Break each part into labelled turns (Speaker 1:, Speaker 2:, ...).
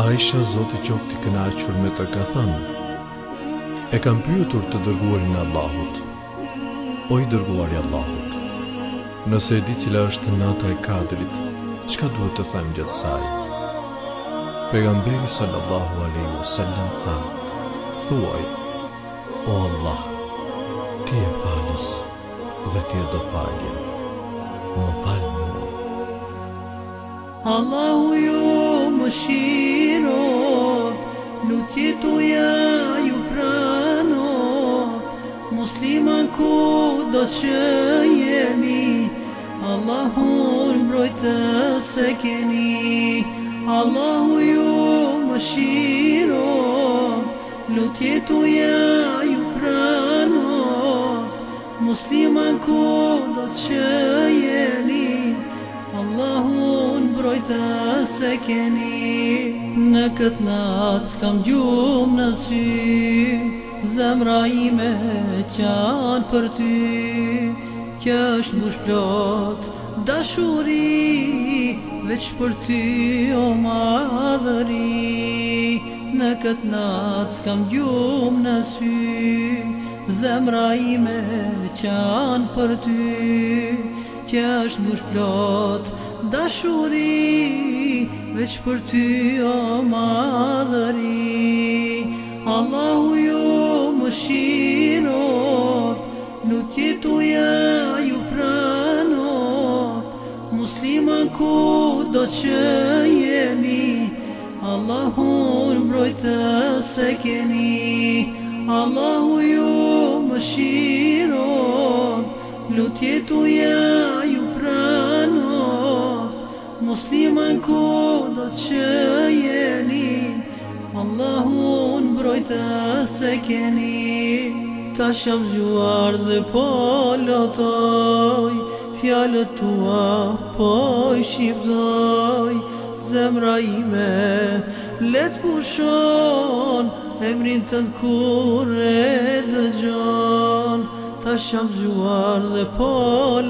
Speaker 1: Aisha zoti qofti kënaqur me të ka thënë E kam pyetur të dërguar në Allahut O i dërguar i Allahut Nëse e di cila është nata e kadrit Qka duhet të thajmë gjatë saj? Pegamberi sallallahu aleyhu sallam tha Thuaj O Allah Ti e falës dhe ti e do falje Më falë Allahu ju më shi që tu ja ju prano musliman ku do që jeni Allahun brojtë se keni Allahu ju më shiro lutje tu ja ju prano musliman ku do që jeni Allahun brojtë se keni keni Në këtë natë s'kam gjumë në sy Zemra ime qanë për ty Që është mbush plot dashuri Vesh për ty o madhëri Në këtë natë s'kam gjumë në sy Zemra ime qanë për ty Që është mbush plot dashuri Dashuri Vesh për ty o madhëri Allahu ju më shiro Lutjetu ja ju pranot Muslima ku do që jeni Allahu në mbrojtë se keni Allahu ju më shiro Lutjetu ja muslimën ku do që jeni Allahun brojtë se keni Ta shëmë gjuar dhe po lotoj Fjallët tua po i shqiptoj Zemra ime let pushon Emrin të në kure dëgjon Ta shëmë gjuar dhe po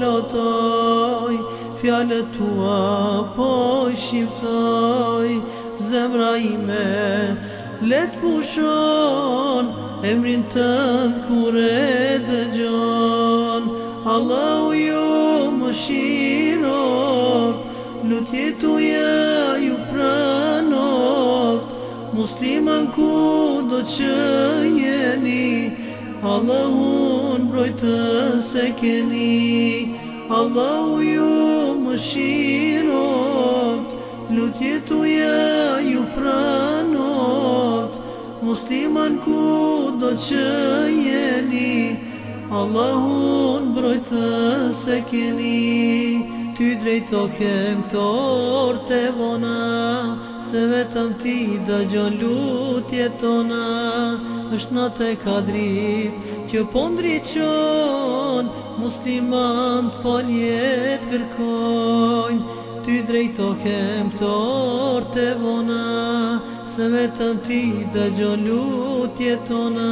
Speaker 1: lotoj fjallët tua po shqiptoj Zemra ime let pushon Emrin tëndë kure dë gjon Allahu ju më shirot Lutje tuja ju pranot Musliman ku do që jeni Allahun brojtën se keni Allahu ju mëshirot, lutjet u ja ju pranot, musliman ku do që jeni, Allahun brojtë se keni, ty drejto kem të orë të vona, se vetëm ti da gjon lutje tona, është në të kadrit, që pondri qonë, Muslimant faljet kërkojnë Ty drejto kem të të vona Se vetëm ti dhe gjollu tjetona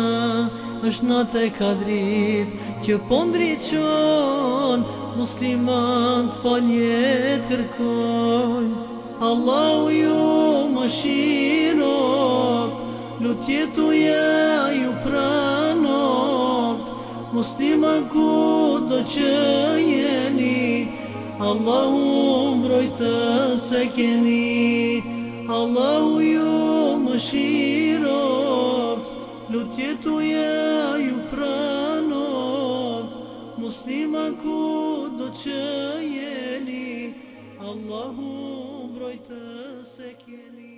Speaker 1: është në të kadrit që pondri musliman Muslimant faljet kërkojnë Allahu ju më shirot Lutjetu jetë Muslima ku do që jeni, Allahu mbrojtë se keni. Allahu ju më shiroft, lutjetu ja ju pranoft. Muslima ku do që jeni, Allahu mbrojtë se keni.